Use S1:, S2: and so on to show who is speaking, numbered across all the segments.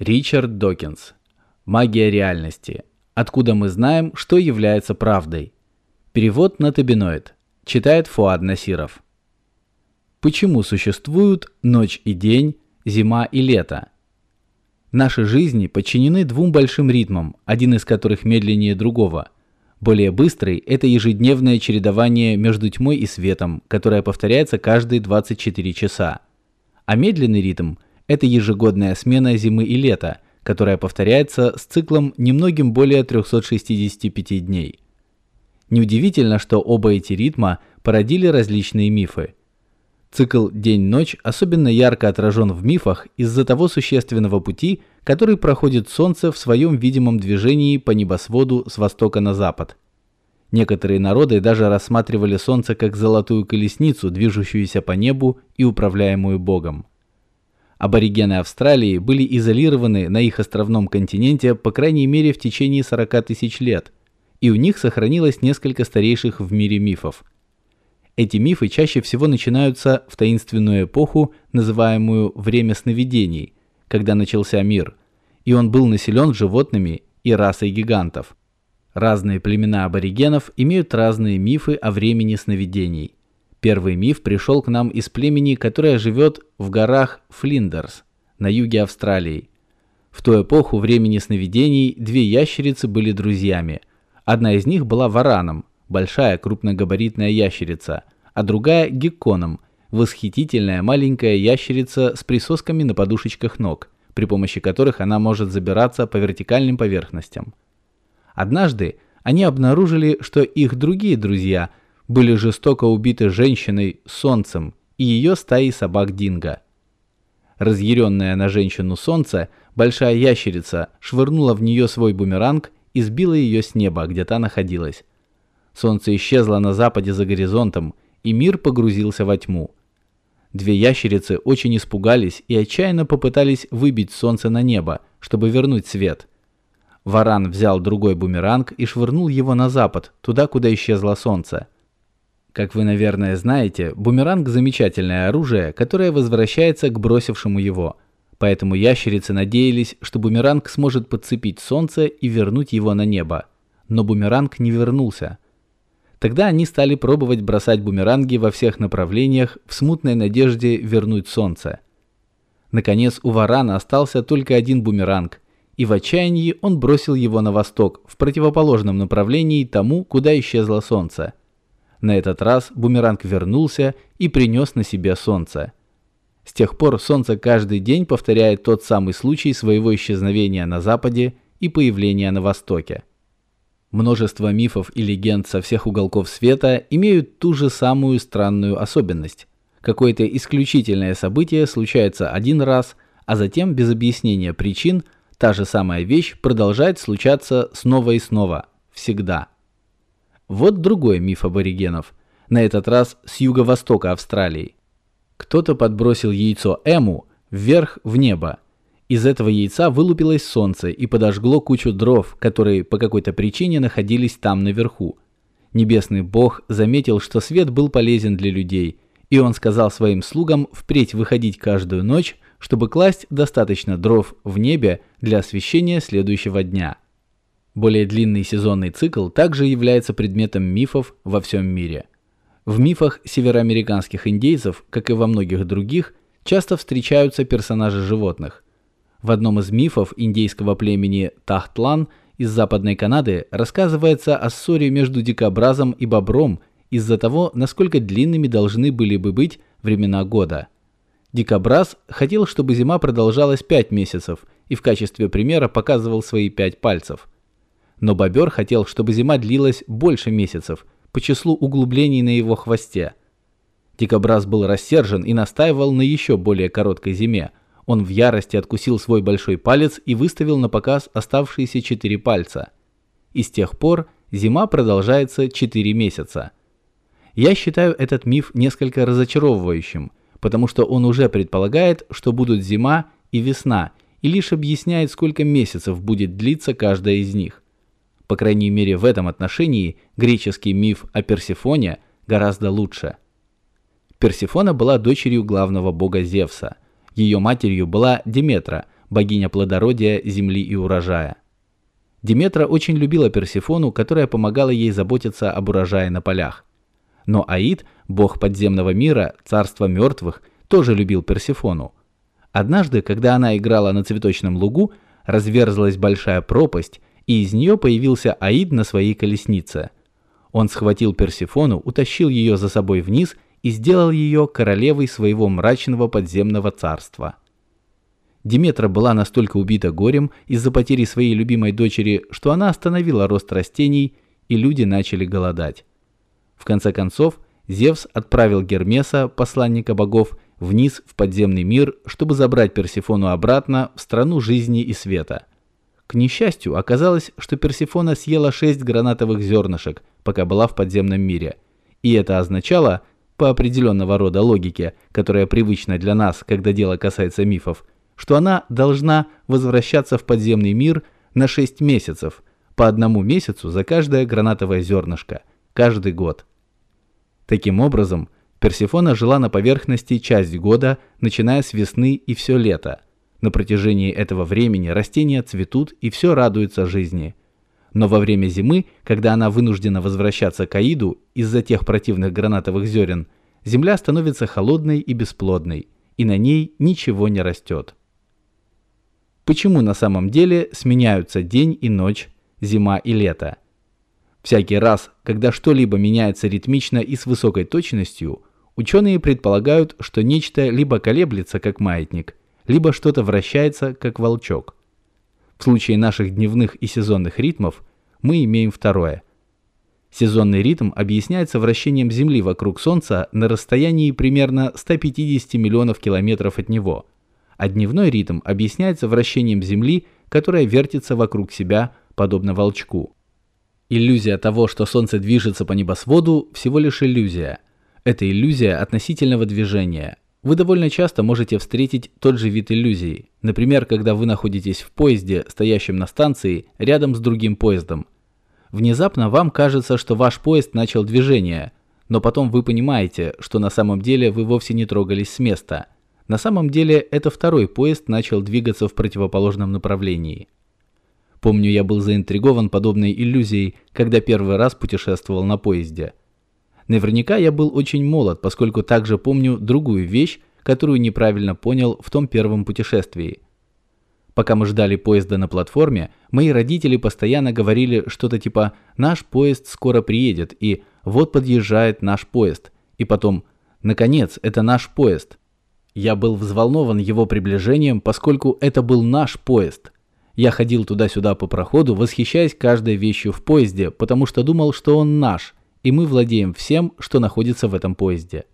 S1: Ричард Докинс. Магия реальности. Откуда мы знаем, что является правдой? Перевод на табиноид. Читает Фуад Насиров. Почему существуют ночь и день, зима и лето? Наши жизни подчинены двум большим ритмам, один из которых медленнее другого. Более быстрый – это ежедневное чередование между тьмой и светом, которое повторяется каждые 24 часа. А медленный ритм – это ежегодная смена зимы и лета, которая повторяется с циклом немногим более 365 дней. Неудивительно, что оба эти ритма породили различные мифы. Цикл день-ночь особенно ярко отражен в мифах из-за того существенного пути, который проходит Солнце в своем видимом движении по небосводу с востока на запад. Некоторые народы даже рассматривали Солнце как золотую колесницу, движущуюся по небу и управляемую Богом. Аборигены Австралии были изолированы на их островном континенте по крайней мере в течение 40 тысяч лет, и у них сохранилось несколько старейших в мире мифов. Эти мифы чаще всего начинаются в таинственную эпоху, называемую «время сновидений», когда начался мир, и он был населен животными и расой гигантов. Разные племена аборигенов имеют разные мифы о времени сновидений. Первый миф пришел к нам из племени, которое живет в горах Флиндерс на юге Австралии. В ту эпоху времени сновидений две ящерицы были друзьями. Одна из них была вараном, большая крупногабаритная ящерица, а другая гекконом, восхитительная маленькая ящерица с присосками на подушечках ног, при помощи которых она может забираться по вертикальным поверхностям. Однажды они обнаружили, что их другие друзья были жестоко убиты женщиной Солнцем и ее стаей собак Динго. Разъяренная на женщину Солнце, большая ящерица швырнула в нее свой бумеранг и сбила ее с неба, где та находилась. Солнце исчезло на западе за горизонтом, и мир погрузился во тьму. Две ящерицы очень испугались и отчаянно попытались выбить солнце на небо, чтобы вернуть свет – Варан взял другой бумеранг и швырнул его на запад, туда, куда исчезло солнце. Как вы, наверное, знаете, бумеранг – замечательное оружие, которое возвращается к бросившему его. Поэтому ящерицы надеялись, что бумеранг сможет подцепить солнце и вернуть его на небо. Но бумеранг не вернулся. Тогда они стали пробовать бросать бумеранги во всех направлениях в смутной надежде вернуть солнце. Наконец у варана остался только один бумеранг, и в отчаянии он бросил его на восток, в противоположном направлении тому, куда исчезло солнце. На этот раз бумеранг вернулся и принес на себе солнце. С тех пор солнце каждый день повторяет тот самый случай своего исчезновения на западе и появления на востоке. Множество мифов и легенд со всех уголков света имеют ту же самую странную особенность. Какое-то исключительное событие случается один раз, а затем без объяснения причин Та же самая вещь продолжает случаться снова и снова, всегда. Вот другой миф аборигенов, на этот раз с юго-востока Австралии. Кто-то подбросил яйцо Эму вверх в небо. Из этого яйца вылупилось солнце и подожгло кучу дров, которые по какой-то причине находились там наверху. Небесный бог заметил, что свет был полезен для людей, и он сказал своим слугам впредь выходить каждую ночь чтобы класть достаточно дров в небе для освещения следующего дня. Более длинный сезонный цикл также является предметом мифов во всем мире. В мифах североамериканских индейцев, как и во многих других, часто встречаются персонажи животных. В одном из мифов индейского племени Тахтлан из Западной Канады рассказывается о ссоре между дикобразом и бобром из-за того, насколько длинными должны были бы быть времена года – Дикобраз хотел, чтобы зима продолжалась 5 месяцев и в качестве примера показывал свои 5 пальцев. Но бобер хотел, чтобы зима длилась больше месяцев по числу углублений на его хвосте. Дикобраз был рассержен и настаивал на еще более короткой зиме. Он в ярости откусил свой большой палец и выставил на показ оставшиеся 4 пальца. И с тех пор зима продолжается 4 месяца. Я считаю этот миф несколько разочаровывающим – потому что он уже предполагает, что будут зима и весна, и лишь объясняет, сколько месяцев будет длиться каждая из них. По крайней мере, в этом отношении греческий миф о Персефоне гораздо лучше. Персефона была дочерью главного бога Зевса. Ее матерью была Деметра, богиня плодородия, земли и урожая. Диметра очень любила Персефону, которая помогала ей заботиться об урожае на полях. Но Аид, бог подземного мира, царства мертвых, тоже любил Персефону. Однажды, когда она играла на цветочном лугу, разверзлась большая пропасть, и из нее появился Аид на своей колеснице. Он схватил Персефону, утащил ее за собой вниз и сделал ее королевой своего мрачного подземного царства. Диметра была настолько убита горем из-за потери своей любимой дочери, что она остановила рост растений, и люди начали голодать. В конце концов, Зевс отправил Гермеса, посланника богов, вниз в подземный мир, чтобы забрать Персефону обратно в страну жизни и света. К несчастью, оказалось, что Персефона съела шесть гранатовых зернышек, пока была в подземном мире. И это означало, по определенного рода логике, которая привычна для нас, когда дело касается мифов, что она должна возвращаться в подземный мир на 6 месяцев, по одному месяцу за каждое гранатовое зернышко, каждый год. Таким образом, Персефона жила на поверхности часть года, начиная с весны и все лето. На протяжении этого времени растения цветут и все радуются жизни. Но во время зимы, когда она вынуждена возвращаться к Аиду из-за тех противных гранатовых зерен, земля становится холодной и бесплодной, и на ней ничего не растет. Почему на самом деле сменяются день и ночь, зима и лето? Всякий раз, когда что-либо меняется ритмично и с высокой точностью, ученые предполагают, что нечто либо колеблется как маятник, либо что-то вращается как волчок. В случае наших дневных и сезонных ритмов мы имеем второе. Сезонный ритм объясняется вращением Земли вокруг Солнца на расстоянии примерно 150 миллионов километров от него, а дневной ритм объясняется вращением Земли, которая вертится вокруг себя, подобно волчку. Иллюзия того, что Солнце движется по небосводу, всего лишь иллюзия. Это иллюзия относительного движения. Вы довольно часто можете встретить тот же вид иллюзии. Например, когда вы находитесь в поезде, стоящем на станции, рядом с другим поездом. Внезапно вам кажется, что ваш поезд начал движение, но потом вы понимаете, что на самом деле вы вовсе не трогались с места. На самом деле это второй поезд начал двигаться в противоположном направлении. Помню, я был заинтригован подобной иллюзией, когда первый раз путешествовал на поезде. Наверняка я был очень молод, поскольку также помню другую вещь, которую неправильно понял в том первом путешествии. Пока мы ждали поезда на платформе, мои родители постоянно говорили что-то типа «наш поезд скоро приедет» и «вот подъезжает наш поезд» и потом «наконец, это наш поезд». Я был взволнован его приближением, поскольку это был наш поезд. Я ходил туда-сюда по проходу, восхищаясь каждой вещью в поезде, потому что думал, что он наш, и мы владеем всем, что находится в этом поезде.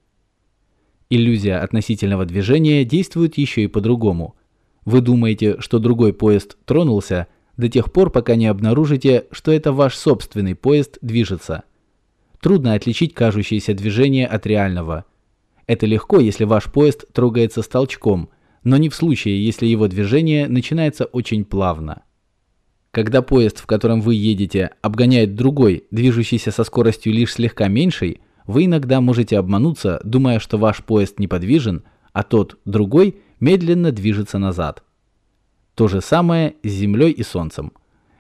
S1: Иллюзия относительного движения действует еще и по-другому. Вы думаете, что другой поезд тронулся до тех пор, пока не обнаружите, что это ваш собственный поезд движется. Трудно отличить кажущееся движение от реального. Это легко, если ваш поезд трогается с толчком – но не в случае, если его движение начинается очень плавно. Когда поезд, в котором вы едете, обгоняет другой, движущийся со скоростью лишь слегка меньшей, вы иногда можете обмануться, думая, что ваш поезд неподвижен, а тот, другой, медленно движется назад. То же самое с Землей и Солнцем.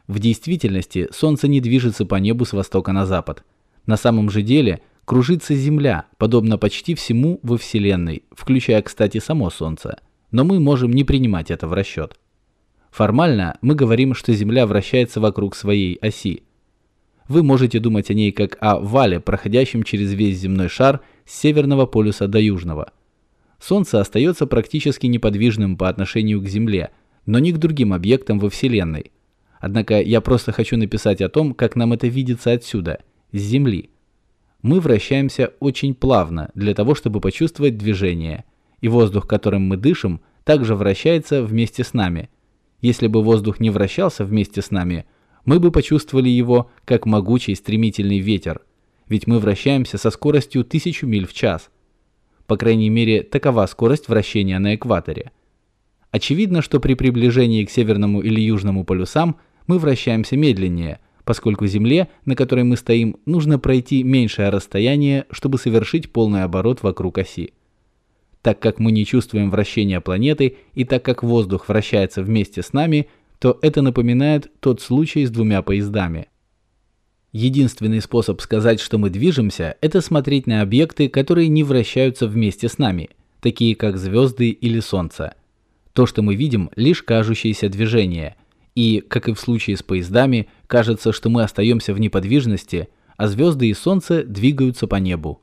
S1: В действительности Солнце не движется по небу с востока на запад. На самом же деле кружится Земля, подобно почти всему во Вселенной, включая, кстати, само Солнце – но мы можем не принимать это в расчет. Формально мы говорим, что Земля вращается вокруг своей оси. Вы можете думать о ней как о вале, проходящем через весь земной шар с северного полюса до южного. Солнце остается практически неподвижным по отношению к Земле, но не к другим объектам во Вселенной. Однако я просто хочу написать о том, как нам это видится отсюда, с Земли. Мы вращаемся очень плавно для того, чтобы почувствовать движение – и воздух, которым мы дышим, также вращается вместе с нами. Если бы воздух не вращался вместе с нами, мы бы почувствовали его как могучий стремительный ветер, ведь мы вращаемся со скоростью 1000 миль в час. По крайней мере, такова скорость вращения на экваторе. Очевидно, что при приближении к северному или южному полюсам мы вращаемся медленнее, поскольку Земле, на которой мы стоим, нужно пройти меньшее расстояние, чтобы совершить полный оборот вокруг оси. Так как мы не чувствуем вращения планеты и так как воздух вращается вместе с нами, то это напоминает тот случай с двумя поездами. Единственный способ сказать, что мы движемся, это смотреть на объекты, которые не вращаются вместе с нами, такие как звезды или Солнце. То, что мы видим, лишь кажущееся движение. И, как и в случае с поездами, кажется, что мы остаемся в неподвижности, а звезды и Солнце двигаются по небу.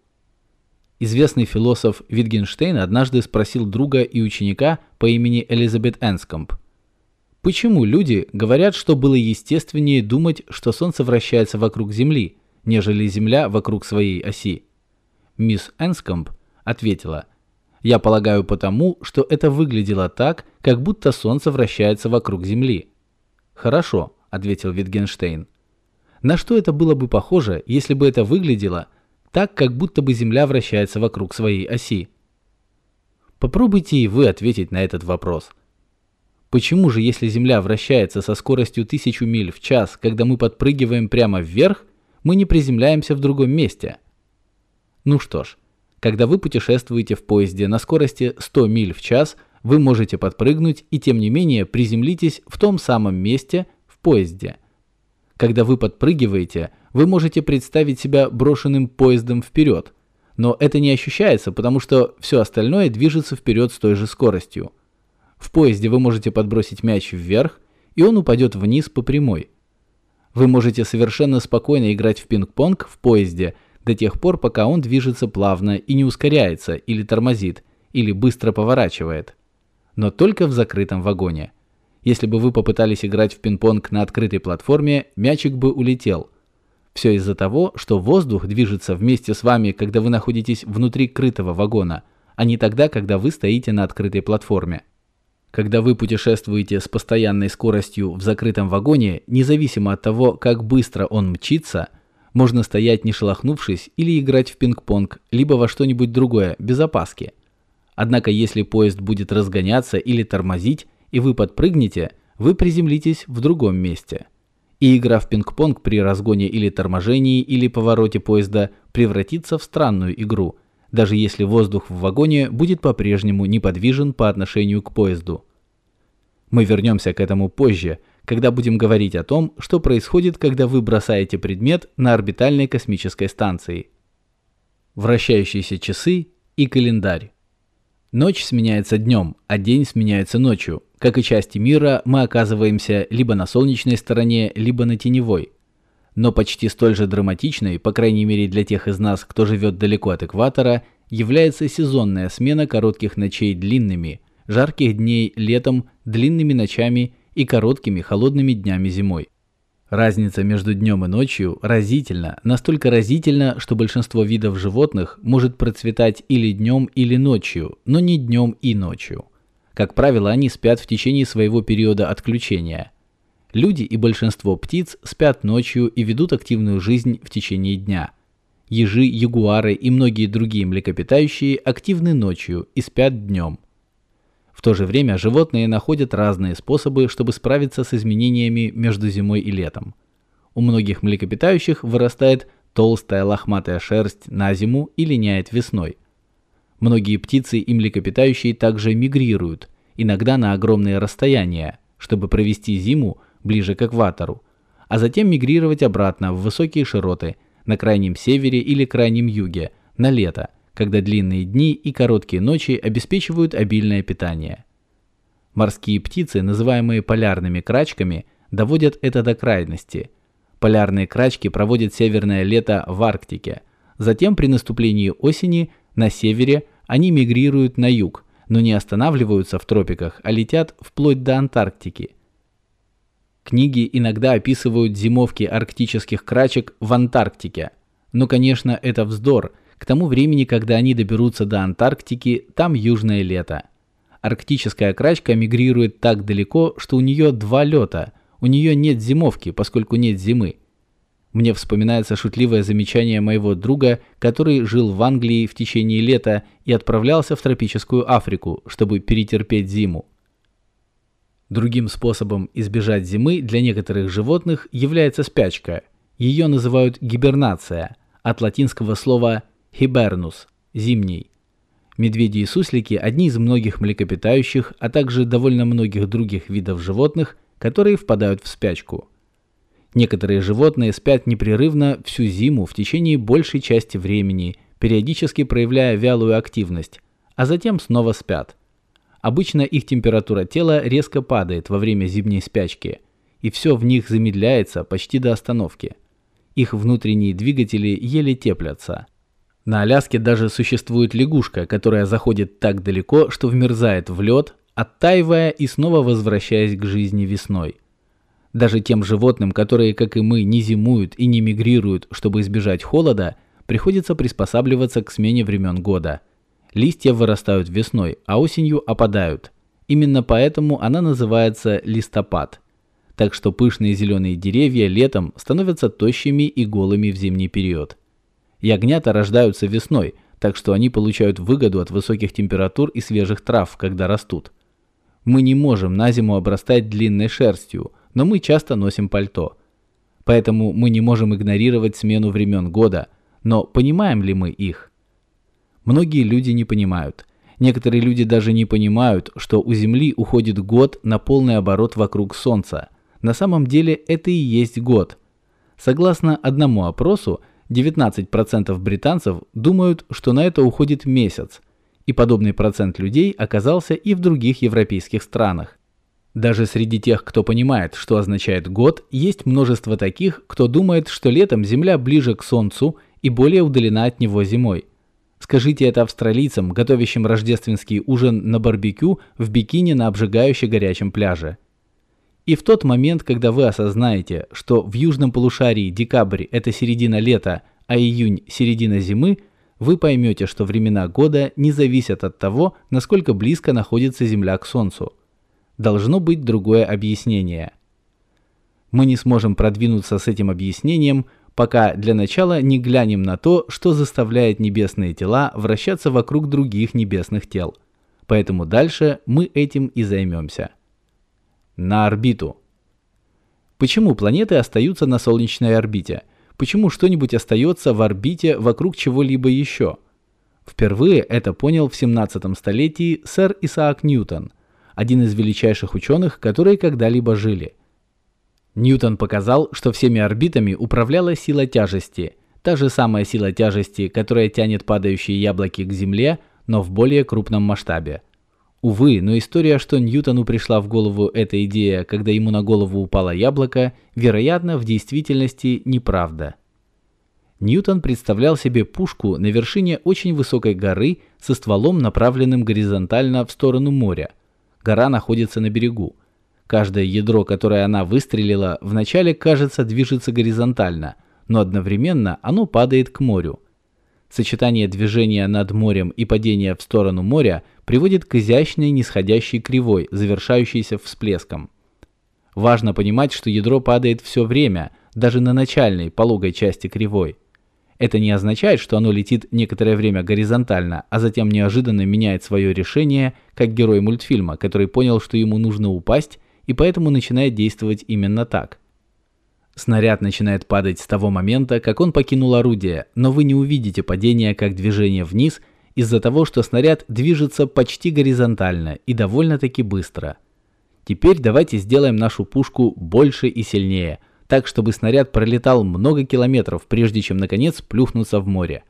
S1: Известный философ Витгенштейн однажды спросил друга и ученика по имени Элизабет Энскомп – Почему люди говорят, что было естественнее думать, что Солнце вращается вокруг Земли, нежели Земля вокруг своей оси? Мисс Энскомп ответила, «Я полагаю потому, что это выглядело так, как будто Солнце вращается вокруг Земли». «Хорошо», — ответил Витгенштейн. «На что это было бы похоже, если бы это выглядело так, как будто бы Земля вращается вокруг своей оси?» Попробуйте и вы ответить на этот вопрос. Почему же, если Земля вращается со скоростью 1000 миль в час, когда мы подпрыгиваем прямо вверх, мы не приземляемся в другом месте? Ну что ж, когда вы путешествуете в поезде на скорости 100 миль в час, вы можете подпрыгнуть и тем не менее приземлитесь в том самом месте в поезде. Когда вы подпрыгиваете, вы можете представить себя брошенным поездом вперед, но это не ощущается, потому что все остальное движется вперед с той же скоростью. В поезде вы можете подбросить мяч вверх, и он упадет вниз по прямой. Вы можете совершенно спокойно играть в пинг-понг в поезде до тех пор, пока он движется плавно и не ускоряется или тормозит, или быстро поворачивает. Но только в закрытом вагоне. Если бы вы попытались играть в пинг-понг на открытой платформе, мячик бы улетел. Все из-за того, что воздух движется вместе с вами, когда вы находитесь внутри крытого вагона, а не тогда, когда вы стоите на открытой платформе. Когда вы путешествуете с постоянной скоростью в закрытом вагоне, независимо от того, как быстро он мчится, можно стоять не шелохнувшись или играть в пинг-понг, либо во что-нибудь другое, без опаски. Однако если поезд будет разгоняться или тормозить, и вы подпрыгнете, вы приземлитесь в другом месте. И игра в пинг-понг при разгоне или торможении или повороте поезда превратится в странную игру – даже если воздух в вагоне будет по-прежнему неподвижен по отношению к поезду. Мы вернемся к этому позже, когда будем говорить о том, что происходит, когда вы бросаете предмет на орбитальной космической станции. Вращающиеся часы и календарь. Ночь сменяется днем, а день сменяется ночью. Как и части мира, мы оказываемся либо на солнечной стороне, либо на теневой – но почти столь же драматичной, по крайней мере для тех из нас, кто живет далеко от экватора, является сезонная смена коротких ночей длинными, жарких дней летом, длинными ночами и короткими холодными днями зимой. Разница между днем и ночью разительна, настолько разительна, что большинство видов животных может процветать или днем, или ночью, но не днем и ночью. Как правило, они спят в течение своего периода отключения – Люди и большинство птиц спят ночью и ведут активную жизнь в течение дня. Ежи, ягуары и многие другие млекопитающие активны ночью и спят днем. В то же время животные находят разные способы, чтобы справиться с изменениями между зимой и летом. У многих млекопитающих вырастает толстая лохматая шерсть на зиму и линяет весной. Многие птицы и млекопитающие также мигрируют, иногда на огромные расстояния, чтобы провести зиму ближе к экватору, а затем мигрировать обратно в высокие широты на крайнем севере или крайнем юге на лето, когда длинные дни и короткие ночи обеспечивают обильное питание. Морские птицы, называемые полярными крачками, доводят это до крайности. Полярные крачки проводят северное лето в Арктике. Затем при наступлении осени на севере они мигрируют на юг, но не останавливаются в тропиках, а летят вплоть до Антарктики. Книги иногда описывают зимовки арктических крачек в Антарктике. Но, конечно, это вздор. К тому времени, когда они доберутся до Антарктики, там южное лето. Арктическая крачка мигрирует так далеко, что у нее два лета. У нее нет зимовки, поскольку нет зимы. Мне вспоминается шутливое замечание моего друга, который жил в Англии в течение лета и отправлялся в тропическую Африку, чтобы перетерпеть зиму. Другим способом избежать зимы для некоторых животных является спячка. Ее называют гибернация, от латинского слова hibernus – зимний. Медведи и суслики – одни из многих млекопитающих, а также довольно многих других видов животных, которые впадают в спячку. Некоторые животные спят непрерывно всю зиму в течение большей части времени, периодически проявляя вялую активность, а затем снова спят. Обычно их температура тела резко падает во время зимней спячки, и все в них замедляется почти до остановки. Их внутренние двигатели еле теплятся – на Аляске даже существует лягушка, которая заходит так далеко, что вмерзает в лед, оттаивая и снова возвращаясь к жизни весной. Даже тем животным, которые, как и мы, не зимуют и не мигрируют, чтобы избежать холода, приходится приспосабливаться к смене времен года. Листья вырастают весной, а осенью опадают. Именно поэтому она называется листопад. Так что пышные зеленые деревья летом становятся тощими и голыми в зимний период. Ягнята рождаются весной, так что они получают выгоду от высоких температур и свежих трав, когда растут. Мы не можем на зиму обрастать длинной шерстью, но мы часто носим пальто. Поэтому мы не можем игнорировать смену времен года, но понимаем ли мы их? Многие люди не понимают. Некоторые люди даже не понимают, что у Земли уходит год на полный оборот вокруг Солнца. На самом деле это и есть год. Согласно одному опросу, 19% британцев думают, что на это уходит месяц, и подобный процент людей оказался и в других европейских странах. Даже среди тех, кто понимает, что означает год, есть множество таких, кто думает, что летом Земля ближе к Солнцу и более удалена от него зимой. Скажите это австралийцам, готовящим рождественский ужин на барбекю в бикини на обжигающе горячем пляже. И в тот момент, когда вы осознаете, что в южном полушарии декабрь – это середина лета, а июнь – середина зимы, вы поймете, что времена года не зависят от того, насколько близко находится Земля к Солнцу. Должно быть другое объяснение. Мы не сможем продвинуться с этим объяснением, пока для начала не глянем на то, что заставляет небесные тела вращаться вокруг других небесных тел. Поэтому дальше мы этим и займемся на орбиту. Почему планеты остаются на солнечной орбите? Почему что-нибудь остается в орбите вокруг чего-либо еще? Впервые это понял в 17 столетии сэр Исаак Ньютон, один из величайших ученых, которые когда-либо жили. Ньютон показал, что всеми орбитами управляла сила тяжести, та же самая сила тяжести, которая тянет падающие яблоки к Земле, но в более крупном масштабе. Увы, но история, что Ньютону пришла в голову эта идея, когда ему на голову упало яблоко, вероятно, в действительности неправда. Ньютон представлял себе пушку на вершине очень высокой горы со стволом, направленным горизонтально в сторону моря. Гора находится на берегу. Каждое ядро, которое она выстрелила, вначале, кажется, движется горизонтально, но одновременно оно падает к морю. Сочетание движения над морем и падения в сторону моря приводит к изящной нисходящей кривой, завершающейся всплеском. Важно понимать, что ядро падает все время, даже на начальной, пологой части кривой. Это не означает, что оно летит некоторое время горизонтально, а затем неожиданно меняет свое решение, как герой мультфильма, который понял, что ему нужно упасть, и поэтому начинает действовать именно так – Снаряд начинает падать с того момента, как он покинул орудие, но вы не увидите падения как движение вниз из-за того, что снаряд движется почти горизонтально и довольно-таки быстро. Теперь давайте сделаем нашу пушку больше и сильнее, так чтобы снаряд пролетал много километров, прежде чем наконец плюхнуться в море.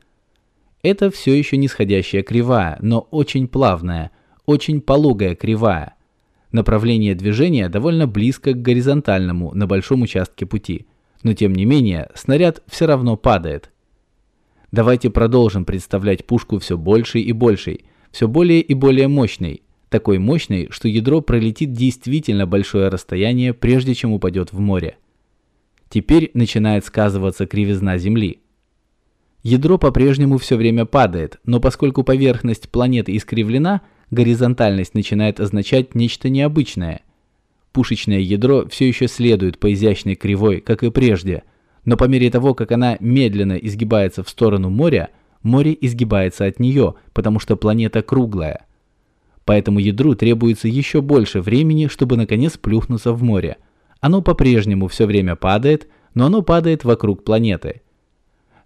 S1: Это все еще нисходящая кривая, но очень плавная, очень пологая кривая. Направление движения довольно близко к горизонтальному на большом участке пути, но тем не менее снаряд все равно падает. Давайте продолжим представлять пушку все большей и большей, все более и более мощной, такой мощной, что ядро пролетит действительно большое расстояние, прежде чем упадет в море. Теперь начинает сказываться кривизна Земли. Ядро по-прежнему все время падает, но поскольку поверхность планеты искривлена – горизонтальность начинает означать нечто необычное. Пушечное ядро все еще следует по изящной кривой, как и прежде, но по мере того, как она медленно изгибается в сторону моря, море изгибается от нее, потому что планета круглая. Поэтому ядру требуется еще больше времени, чтобы наконец плюхнуться в море. Оно по-прежнему все время падает, но оно падает вокруг планеты.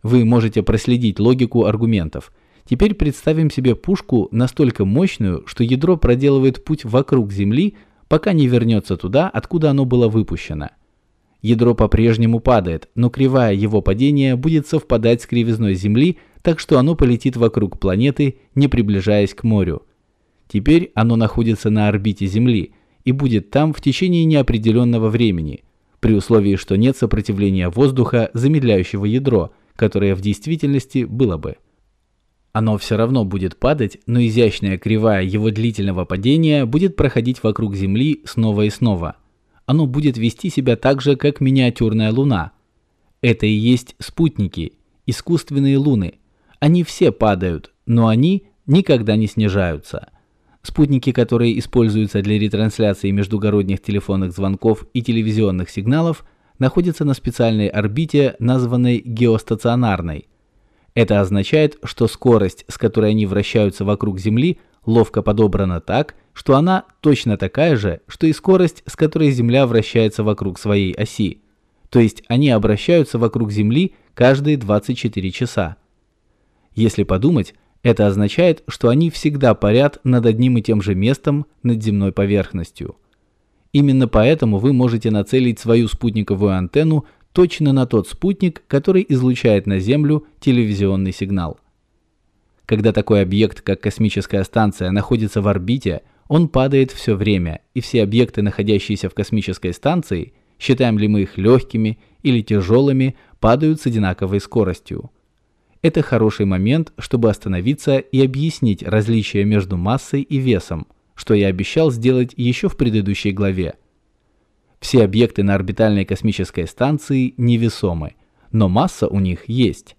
S1: Вы можете проследить логику аргументов – Теперь представим себе пушку настолько мощную, что ядро проделывает путь вокруг Земли, пока не вернется туда, откуда оно было выпущено. Ядро по-прежнему падает, но кривая его падения будет совпадать с кривизной Земли, так что оно полетит вокруг планеты, не приближаясь к морю. Теперь оно находится на орбите Земли и будет там в течение неопределенного времени, при условии, что нет сопротивления воздуха, замедляющего ядро, которое в действительности было бы. Оно все равно будет падать, но изящная кривая его длительного падения будет проходить вокруг Земли снова и снова. Оно будет вести себя так же, как миниатюрная Луна. Это и есть спутники, искусственные луны. Они все падают, но они никогда не снижаются. Спутники, которые используются для ретрансляции междугородних телефонных звонков и телевизионных сигналов, находятся на специальной орбите, названной геостационарной – это означает, что скорость, с которой они вращаются вокруг Земли, ловко подобрана так, что она точно такая же, что и скорость, с которой Земля вращается вокруг своей оси. То есть они обращаются вокруг Земли каждые 24 часа. Если подумать, это означает, что они всегда парят над одним и тем же местом над земной поверхностью. Именно поэтому вы можете нацелить свою спутниковую антенну точно на тот спутник, который излучает на Землю телевизионный сигнал. Когда такой объект, как космическая станция, находится в орбите, он падает все время, и все объекты, находящиеся в космической станции, считаем ли мы их легкими или тяжелыми, падают с одинаковой скоростью. Это хороший момент, чтобы остановиться и объяснить различия между массой и весом, что я обещал сделать еще в предыдущей главе. Все объекты на орбитальной космической станции невесомы, но масса у них есть.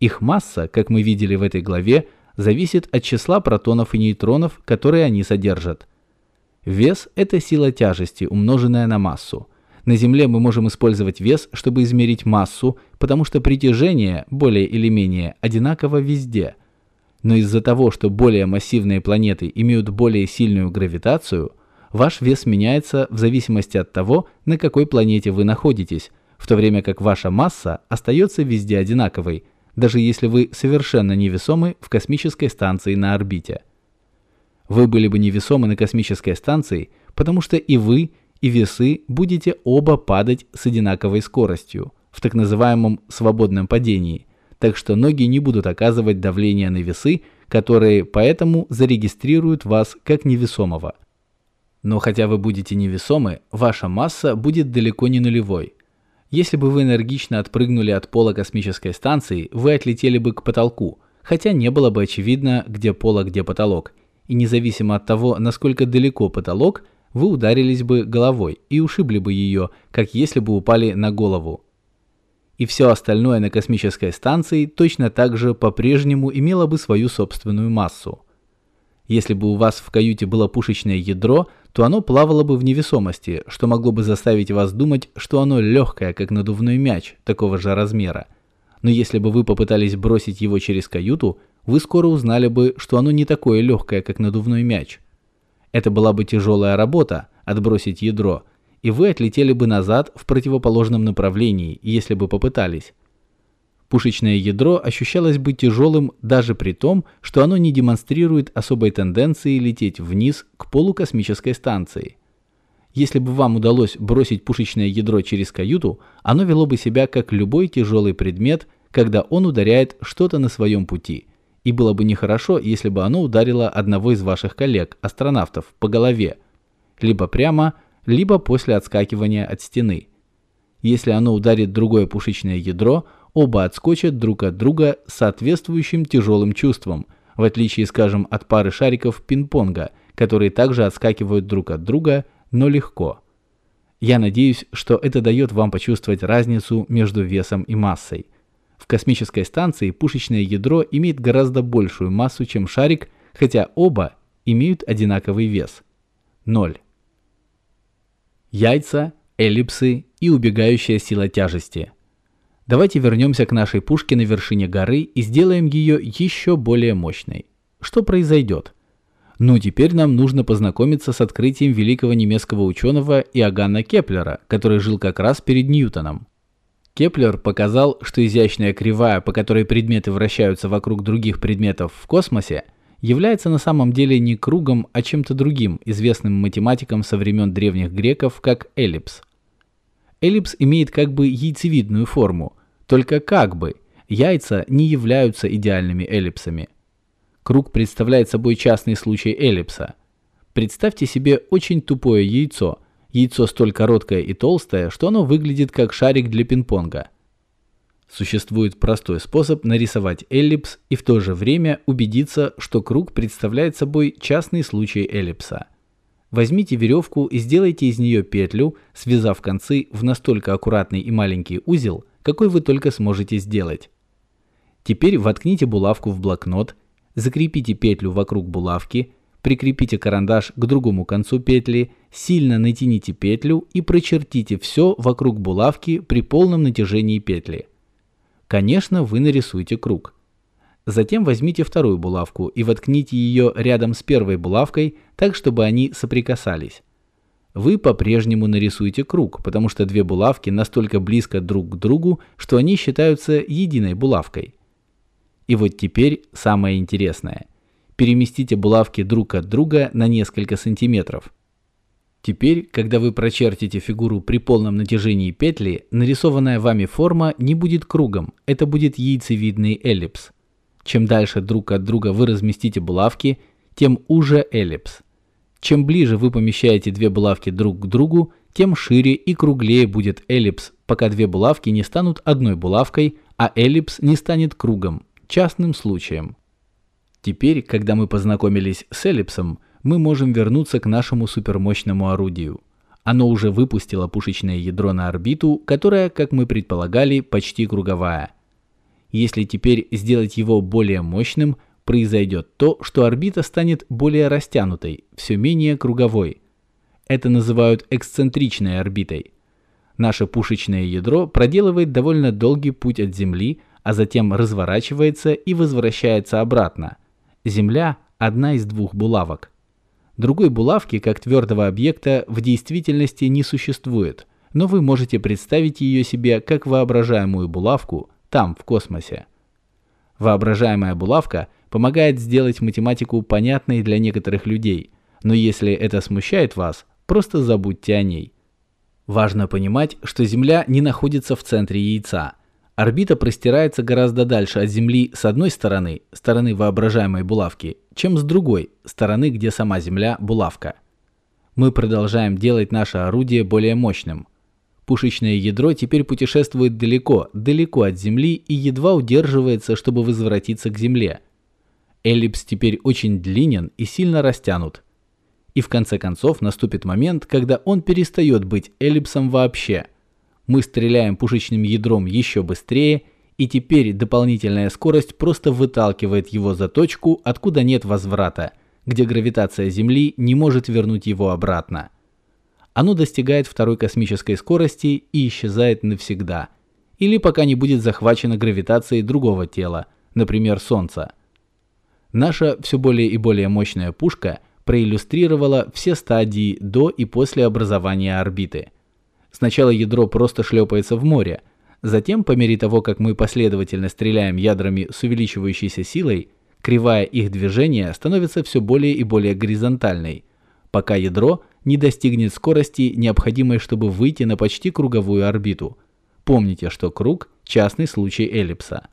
S1: Их масса, как мы видели в этой главе, зависит от числа протонов и нейтронов, которые они содержат. Вес – это сила тяжести, умноженная на массу. На Земле мы можем использовать вес, чтобы измерить массу, потому что притяжение, более или менее, одинаково везде. Но из-за того, что более массивные планеты имеют более сильную гравитацию – Ваш вес меняется в зависимости от того, на какой планете вы находитесь, в то время как ваша масса остается везде одинаковой, даже если вы совершенно невесомы в космической станции на орбите. Вы были бы невесомы на космической станции, потому что и вы, и весы будете оба падать с одинаковой скоростью, в так называемом свободном падении, так что ноги не будут оказывать давление на весы, которые поэтому зарегистрируют вас как невесомого. Но хотя вы будете невесомы, ваша масса будет далеко не нулевой. Если бы вы энергично отпрыгнули от пола космической станции, вы отлетели бы к потолку, хотя не было бы очевидно, где пол, а где потолок. И независимо от того, насколько далеко потолок, вы ударились бы головой и ушибли бы ее, как если бы упали на голову. И все остальное на космической станции точно так же по-прежнему имело бы свою собственную массу. Если бы у вас в каюте было пушечное ядро, то оно плавало бы в невесомости, что могло бы заставить вас думать, что оно легкое, как надувной мяч, такого же размера. Но если бы вы попытались бросить его через каюту, вы скоро узнали бы, что оно не такое легкое, как надувной мяч. Это была бы тяжелая работа – отбросить ядро, и вы отлетели бы назад в противоположном направлении, если бы попытались. Пушечное ядро ощущалось бы тяжелым даже при том, что оно не демонстрирует особой тенденции лететь вниз к полу космической станции. Если бы вам удалось бросить пушечное ядро через каюту, оно вело бы себя как любой тяжелый предмет, когда он ударяет что-то на своем пути. И было бы нехорошо, если бы оно ударило одного из ваших коллег, астронавтов, по голове, либо прямо, либо после отскакивания от стены. Если оно ударит другое пушечное ядро, оба отскочат друг от друга с соответствующим тяжелым чувством, в отличие, скажем, от пары шариков пинг-понга, которые также отскакивают друг от друга, но легко. Я надеюсь, что это дает вам почувствовать разницу между весом и массой. В космической станции пушечное ядро имеет гораздо большую массу, чем шарик, хотя оба имеют одинаковый вес – 0. Яйца, эллипсы и убегающая сила тяжести – Давайте вернемся к нашей пушке на вершине горы и сделаем ее еще более мощной. Что произойдет? Ну, теперь нам нужно познакомиться с открытием великого немецкого ученого Иоганна Кеплера, который жил как раз перед Ньютоном. Кеплер показал, что изящная кривая, по которой предметы вращаются вокруг других предметов в космосе, является на самом деле не кругом, а чем-то другим, известным математикам со времен древних греков как эллипс. Эллипс имеет как бы яйцевидную форму, только как бы. Яйца не являются идеальными эллипсами. Круг представляет собой частный случай эллипса. Представьте себе очень тупое яйцо – Яйцо столь короткое и толстое, что оно выглядит как шарик для пинг-понга. Существует простой способ нарисовать эллипс и в то же время убедиться, что круг представляет собой частный случай эллипса. Возьмите веревку и сделайте из нее петлю, связав концы в настолько аккуратный и маленький узел, какой вы только сможете сделать. Теперь воткните булавку в блокнот, закрепите петлю вокруг булавки, прикрепите карандаш к другому концу петли, сильно натяните петлю и прочертите все вокруг булавки при полном натяжении петли. Конечно, вы нарисуете круг. Затем возьмите вторую булавку и воткните ее рядом с первой булавкой, так чтобы они соприкасались. Вы по-прежнему нарисуете круг, потому что две булавки настолько близко друг к другу, что они считаются единой булавкой. И вот теперь самое интересное – переместите булавки друг от друга на несколько сантиметров. Теперь, когда вы прочертите фигуру при полном натяжении петли, нарисованная вами форма не будет кругом, это будет яйцевидный эллипс. Чем дальше друг от друга вы разместите булавки, тем уже эллипс. Чем ближе вы помещаете две булавки друг к другу, тем шире и круглее будет эллипс, пока две булавки не станут одной булавкой, а эллипс не станет кругом, частным случаем. Теперь, когда мы познакомились с эллипсом, мы можем вернуться к нашему супермощному орудию. Оно уже выпустило пушечное ядро на орбиту, которая, как мы предполагали, почти круговая. Если теперь сделать его более мощным, произойдет то, что орбита станет более растянутой, все менее круговой. Это называют эксцентричной орбитой. Наше пушечное ядро проделывает довольно долгий путь от Земли, а затем разворачивается и возвращается обратно – Земля – одна из двух булавок. Другой булавки, как твердого объекта, в действительности не существует, но вы можете представить ее себе как воображаемую булавку там, в космосе. Воображаемая булавка помогает сделать математику понятной для некоторых людей, но если это смущает вас, просто забудьте о ней. Важно понимать, что Земля не находится в центре яйца – Орбита простирается гораздо дальше от Земли с одной стороны, стороны воображаемой булавки, чем с другой, стороны, где сама Земля – булавка. Мы продолжаем делать наше орудие более мощным. Пушечное ядро теперь путешествует далеко, далеко от Земли и едва удерживается, чтобы возвратиться к Земле. Эллипс теперь очень длинен и сильно растянут. И в конце концов наступит момент, когда он перестает быть эллипсом вообще – мы стреляем пушечным ядром еще быстрее, и теперь дополнительная скорость просто выталкивает его за точку, откуда нет возврата, где гравитация Земли не может вернуть его обратно. Оно достигает второй космической скорости и исчезает навсегда, или пока не будет захвачено гравитацией другого тела, например, Солнца. Наша все более и более мощная пушка проиллюстрировала все стадии до и после образования орбиты – Сначала ядро просто шлепается в море, затем, по мере того, как мы последовательно стреляем ядрами с увеличивающейся силой, кривая их движения становится все более и более горизонтальной, пока ядро не достигнет скорости, необходимой, чтобы выйти на почти круговую орбиту. Помните, что круг – частный случай эллипса.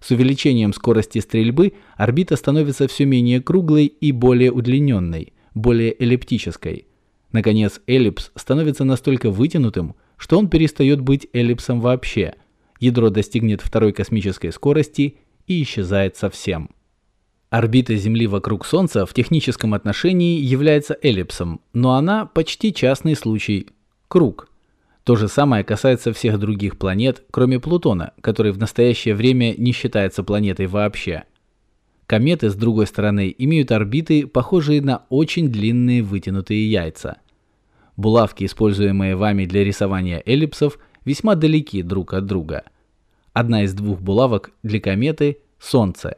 S1: С увеличением скорости стрельбы орбита становится все менее круглой и более удлиненной, более эллиптической. Наконец, эллипс становится настолько вытянутым, что он перестает быть эллипсом вообще. Ядро достигнет второй космической скорости и исчезает совсем. Орбита Земли вокруг Солнца в техническом отношении является эллипсом, но она почти частный случай – круг. То же самое касается всех других планет, кроме Плутона, который в настоящее время не считается планетой вообще. Кометы, с другой стороны, имеют орбиты, похожие на очень длинные вытянутые яйца. Булавки, используемые вами для рисования эллипсов, весьма далеки друг от друга. Одна из двух булавок для кометы – Солнце.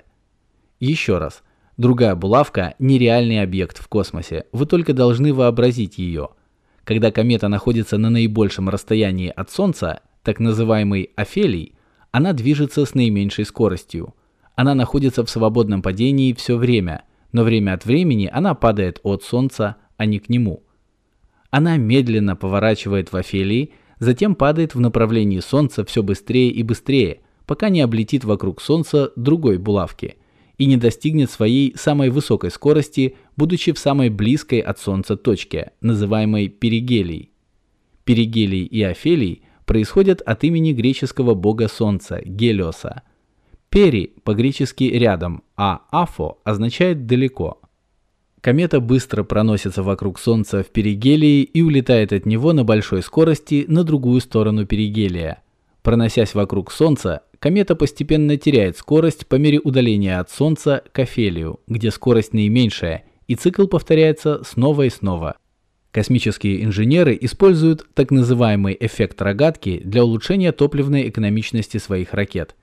S1: Еще раз, другая булавка – нереальный объект в космосе, вы только должны вообразить ее. Когда комета находится на наибольшем расстоянии от Солнца, так называемый афелий, она движется с наименьшей скоростью. Она находится в свободном падении все время, но время от времени она падает от Солнца, а не к нему. Она медленно поворачивает в афелии, затем падает в направлении Солнца все быстрее и быстрее, пока не облетит вокруг Солнца другой булавки и не достигнет своей самой высокой скорости, будучи в самой близкой от Солнца точке, называемой перигелий. Перигелий и афелий происходят от имени греческого бога Солнца, Гелиоса. Пери по-гречески рядом, а афо означает далеко. Комета быстро проносится вокруг Солнца в перигелии и улетает от него на большой скорости на другую сторону перигелия. Проносясь вокруг Солнца, комета постепенно теряет скорость по мере удаления от Солнца к афелию, где скорость наименьшая, и цикл повторяется снова и снова. Космические инженеры используют так называемый эффект рогатки для улучшения топливной экономичности своих ракет.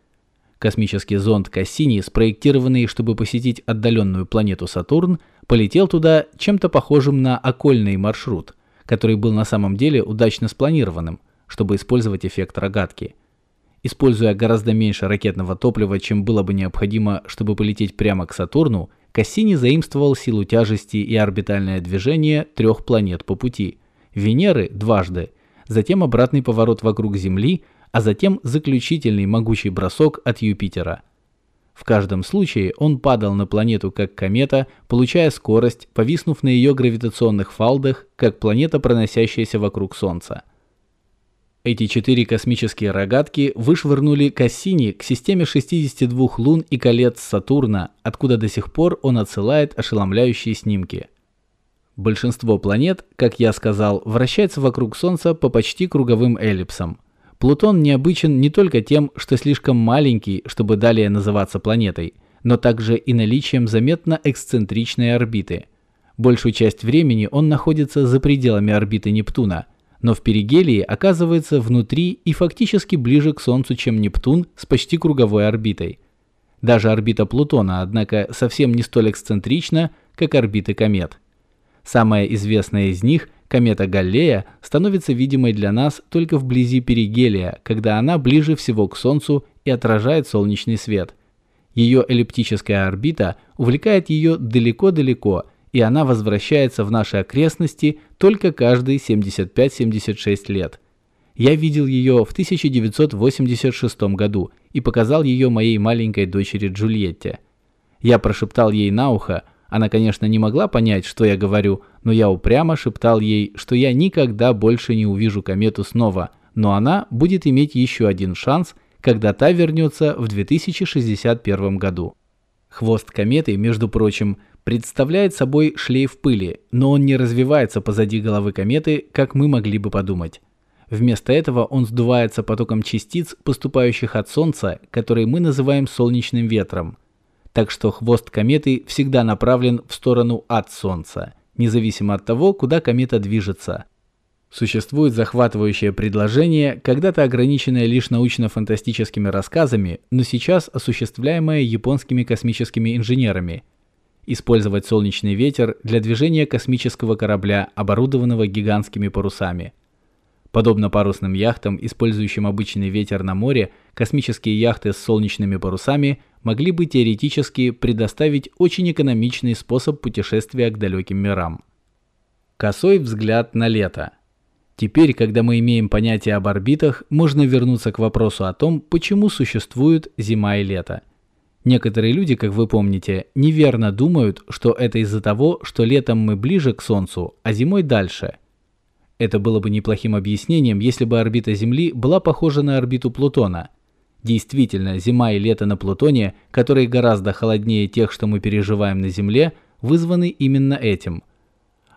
S1: Космический зонд Кассини, спроектированный, чтобы посетить отдаленную планету Сатурн, полетел туда чем-то похожим на окольный маршрут, который был на самом деле удачно спланированным, чтобы использовать эффект рогатки. Используя гораздо меньше ракетного топлива, чем было бы необходимо, чтобы полететь прямо к Сатурну, Кассини заимствовал силу тяжести и орбитальное движение трех планет по пути – Венеры дважды, затем обратный поворот вокруг Земли, а затем заключительный могучий бросок от Юпитера. В каждом случае он падал на планету как комета, получая скорость, повиснув на ее гравитационных фалдах, как планета, проносящаяся вокруг Солнца. Эти четыре космические рогатки вышвырнули Кассини к системе 62 лун и колец Сатурна, откуда до сих пор он отсылает ошеломляющие снимки. Большинство планет, как я сказал, вращается вокруг Солнца по почти круговым эллипсам. Плутон необычен не только тем, что слишком маленький, чтобы далее называться планетой, но также и наличием заметно эксцентричной орбиты. Большую часть времени он находится за пределами орбиты Нептуна – но в перигелии оказывается внутри и фактически ближе к Солнцу, чем Нептун с почти круговой орбитой. Даже орбита Плутона, однако, совсем не столь эксцентрична, как орбиты комет. Самая известная из них, комета Галлея, становится видимой для нас только вблизи перигелия, когда она ближе всего к Солнцу и отражает солнечный свет. Ее эллиптическая орбита увлекает ее далеко-далеко – и она возвращается в наши окрестности только каждые 75-76 лет. Я видел ее в 1986 году и показал ее моей маленькой дочери Джульетте. Я прошептал ей на ухо, она, конечно, не могла понять, что я говорю, но я упрямо шептал ей, что я никогда больше не увижу комету снова, но она будет иметь еще один шанс, когда та вернется в 2061 году. Хвост кометы, между прочим, представляет собой шлейф пыли, но он не развивается позади головы кометы, как мы могли бы подумать. Вместо этого он сдувается потоком частиц, поступающих от Солнца, которые мы называем солнечным ветром. Так что хвост кометы всегда направлен в сторону от Солнца, независимо от того, куда комета движется. Существует захватывающее предложение, когда-то ограниченное лишь научно-фантастическими рассказами, но сейчас осуществляемое японскими космическими инженерами – использовать солнечный ветер для движения космического корабля, оборудованного гигантскими парусами. Подобно парусным яхтам, использующим обычный ветер на море, космические яхты с солнечными парусами могли бы теоретически предоставить очень экономичный способ путешествия к далеким мирам. Косой взгляд на лето. Теперь, когда мы имеем понятие об орбитах, можно вернуться к вопросу о том, почему существуют зима и лето. Некоторые люди, как вы помните, неверно думают, что это из-за того, что летом мы ближе к Солнцу, а зимой дальше. Это было бы неплохим объяснением, если бы орбита Земли была похожа на орбиту Плутона. Действительно, зима и лето на Плутоне, которые гораздо холоднее тех, что мы переживаем на Земле, вызваны именно этим.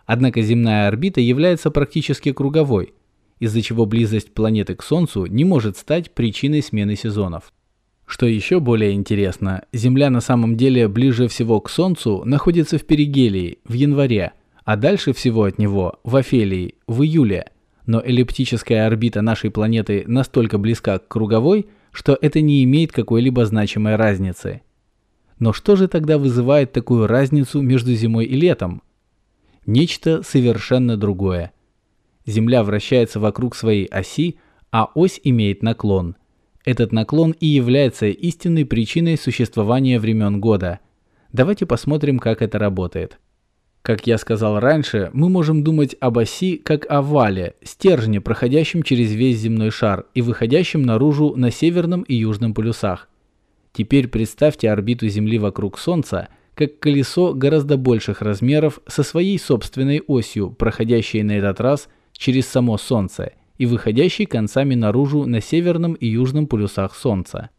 S1: Однако земная орбита является практически круговой, из-за чего близость планеты к Солнцу не может стать причиной смены сезонов. Что еще более интересно, Земля на самом деле ближе всего к Солнцу находится в перигелии, в январе, а дальше всего от него, в Афелии, в июле. Но эллиптическая орбита нашей планеты настолько близка к круговой, что это не имеет какой-либо значимой разницы. Но что же тогда вызывает такую разницу между зимой и летом? Нечто совершенно другое. Земля вращается вокруг своей оси, а ось имеет наклон. Этот наклон и является истинной причиной существования времен года. Давайте посмотрим, как это работает. Как я сказал раньше, мы можем думать об оси как о вале, стержне, проходящем через весь земной шар и выходящем наружу на северном и южном полюсах. Теперь представьте орбиту Земли вокруг Солнца как колесо гораздо больших размеров со своей собственной осью, проходящей на этот раз через само Солнце и выходящей концами наружу на северном и южном полюсах Солнца.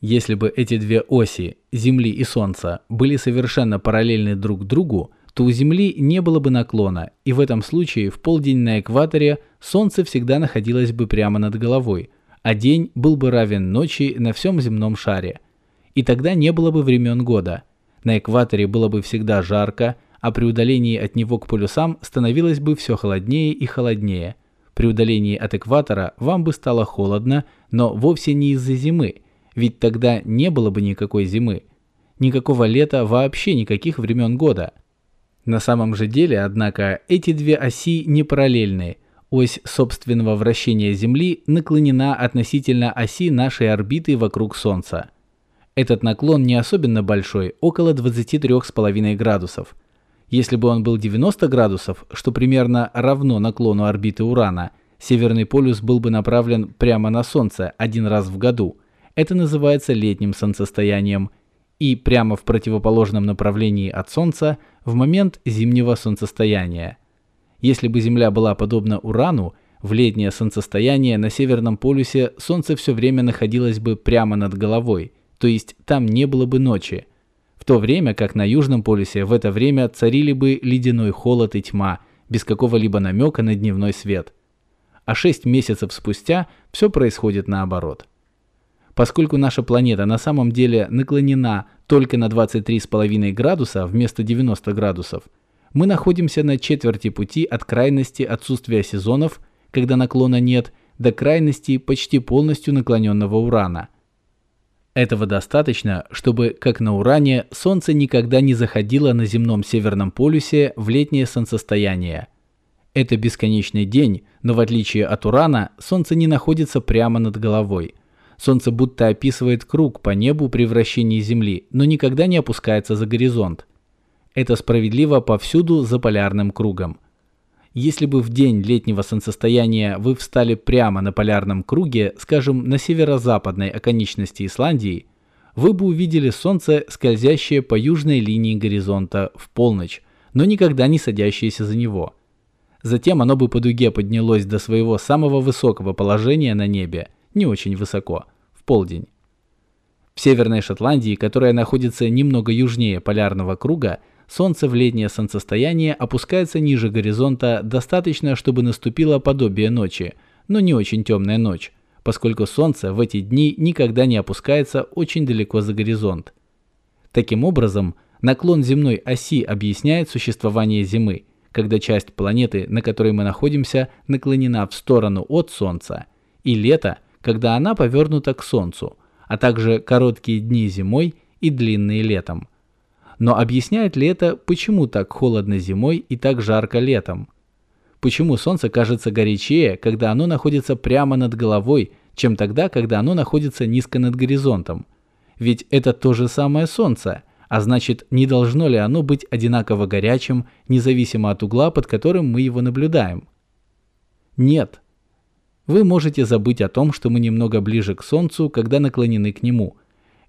S1: Если бы эти две оси, Земли и Солнца, были совершенно параллельны друг другу, то у Земли не было бы наклона, и в этом случае в полдень на экваторе Солнце всегда находилось бы прямо над головой, а день был бы равен ночи на всем земном шаре. И тогда не было бы времен года. На экваторе было бы всегда жарко, а при удалении от него к полюсам становилось бы все холоднее и холоднее. При удалении от экватора вам бы стало холодно, но вовсе не из-за зимы, ведь тогда не было бы никакой зимы. Никакого лета, вообще никаких времен года – на самом же деле, однако, эти две оси не параллельны. Ось собственного вращения Земли наклонена относительно оси нашей орбиты вокруг Солнца. Этот наклон не особенно большой, около 23,5 градусов. Если бы он был 90 градусов, что примерно равно наклону орбиты Урана, Северный полюс был бы направлен прямо на Солнце один раз в году. Это называется летним солнцестоянием – и прямо в противоположном направлении от Солнца в момент зимнего солнцестояния. Если бы Земля была подобна Урану, в летнее солнцестояние на Северном полюсе Солнце все время находилось бы прямо над головой, то есть там не было бы ночи, в то время как на Южном полюсе в это время царили бы ледяной холод и тьма, без какого-либо намека на дневной свет. А шесть месяцев спустя все происходит наоборот. Поскольку наша планета на самом деле наклонена только на 23,5 градуса вместо 90 градусов, мы находимся на четверти пути от крайности отсутствия сезонов, когда наклона нет, до крайности почти полностью наклоненного Урана. Этого достаточно, чтобы, как на Уране, Солнце никогда не заходило на земном северном полюсе в летнее солнцестояние. Это бесконечный день, но в отличие от Урана, Солнце не находится прямо над головой – Солнце будто описывает круг по небу при вращении Земли, но никогда не опускается за горизонт. Это справедливо повсюду за полярным кругом. Если бы в день летнего солнцестояния вы встали прямо на полярном круге, скажем, на северо-западной оконечности Исландии, вы бы увидели Солнце, скользящее по южной линии горизонта в полночь, но никогда не садящееся за него. Затем оно бы по дуге поднялось до своего самого высокого положения на небе – не очень высоко, полдень. В Северной Шотландии, которая находится немного южнее полярного круга, солнце в летнее солнцестояние опускается ниже горизонта достаточно, чтобы наступило подобие ночи, но не очень темная ночь, поскольку солнце в эти дни никогда не опускается очень далеко за горизонт. Таким образом, наклон земной оси объясняет существование Зимы, когда часть планеты, на которой мы находимся, наклонена в сторону от Солнца, и лето, когда она повернута к Солнцу, а также короткие дни зимой и длинные летом. Но объясняет ли это, почему так холодно зимой и так жарко летом? Почему Солнце кажется горячее, когда оно находится прямо над головой, чем тогда, когда оно находится низко над горизонтом? Ведь это то же самое Солнце, а значит, не должно ли оно быть одинаково горячим, независимо от угла, под которым мы его наблюдаем? Нет, вы можете забыть о том, что мы немного ближе к Солнцу, когда наклонены к нему.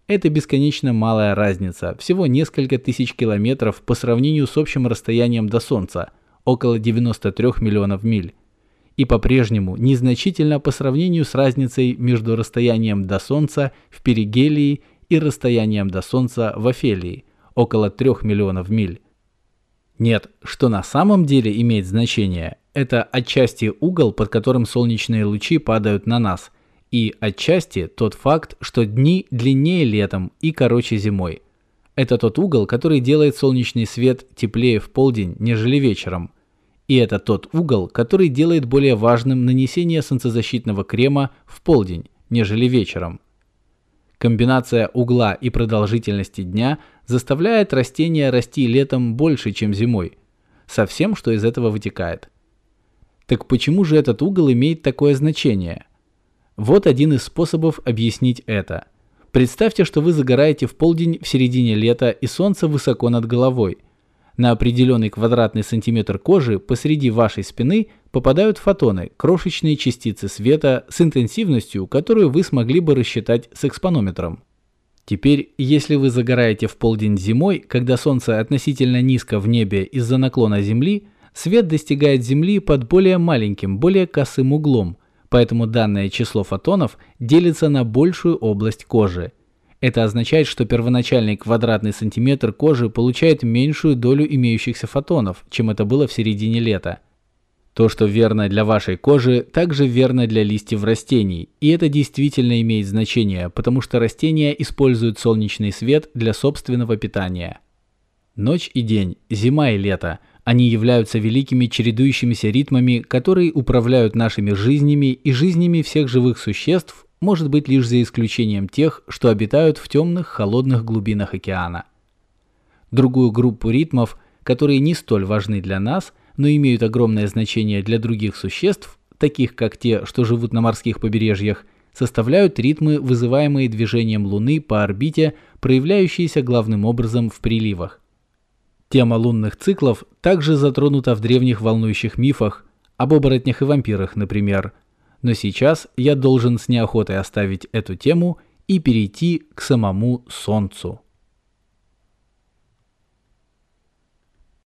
S1: Это бесконечно малая разница, всего несколько тысяч километров по сравнению с общим расстоянием до Солнца, около 93 миллионов миль. И по-прежнему незначительно по сравнению с разницей между расстоянием до Солнца в Перигелии и расстоянием до Солнца в Офелии, около 3 миллионов миль. Нет, что на самом деле имеет значение, это отчасти угол, под которым солнечные лучи падают на нас, и отчасти тот факт, что дни длиннее летом и короче зимой. Это тот угол, который делает солнечный свет теплее в полдень, нежели вечером. И это тот угол, который делает более важным нанесение солнцезащитного крема в полдень, нежели вечером. Комбинация угла и продолжительности дня заставляет растения расти летом больше, чем зимой. Совсем, что из этого вытекает. Так почему же этот угол имеет такое значение? Вот один из способов объяснить это. Представьте, что вы загораете в полдень в середине лета и солнце высоко над головой. На определенный квадратный сантиметр кожи посреди вашей спины попадают фотоны, крошечные частицы света с интенсивностью, которую вы смогли бы рассчитать с экспонометром. Теперь, если вы загораете в полдень зимой, когда солнце относительно низко в небе из-за наклона Земли, свет достигает Земли под более маленьким, более косым углом, поэтому данное число фотонов делится на большую область кожи. Это означает, что первоначальный квадратный сантиметр кожи получает меньшую долю имеющихся фотонов, чем это было в середине лета. То, что верно для вашей кожи, также верно для листьев растений, и это действительно имеет значение, потому что растения используют солнечный свет для собственного питания. Ночь и день, зима и лето – они являются великими чередующимися ритмами, которые управляют нашими жизнями и жизнями всех живых существ, может быть лишь за исключением тех, что обитают в темных, холодных глубинах океана. Другую группу ритмов, которые не столь важны для нас, но имеют огромное значение для других существ, таких как те, что живут на морских побережьях, составляют ритмы, вызываемые движением Луны по орбите, проявляющиеся главным образом в приливах. Тема лунных циклов также затронута в древних волнующих мифах, об оборотнях и вампирах, например. Но сейчас я должен с неохотой оставить эту тему и перейти к самому Солнцу.